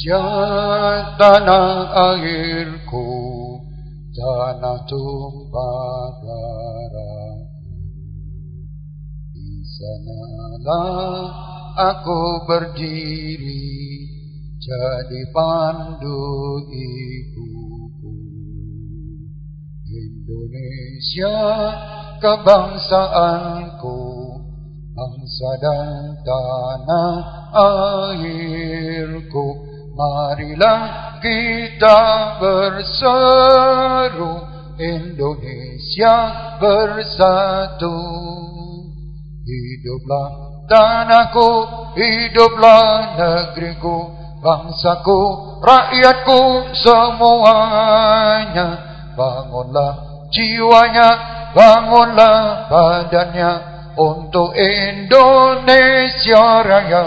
Indonesia tanah airku tanah tumpah darahku. Di sanalah aku berdiri jadi pandu ibuku. Indonesia kebangsaanku bangsa dan tanah airku marilah kita berseru Indonesia bersatu hiduplah tanahku hiduplah negeriku bangsaku rakyatku semuanya bangunlah jiwanya bangunlah badannya untuk Indonesia Raya.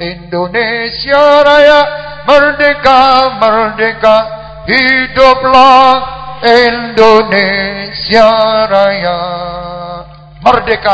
Indonesia Raya merdeka merdeka hiduplah Indonesia Raya. Merdeka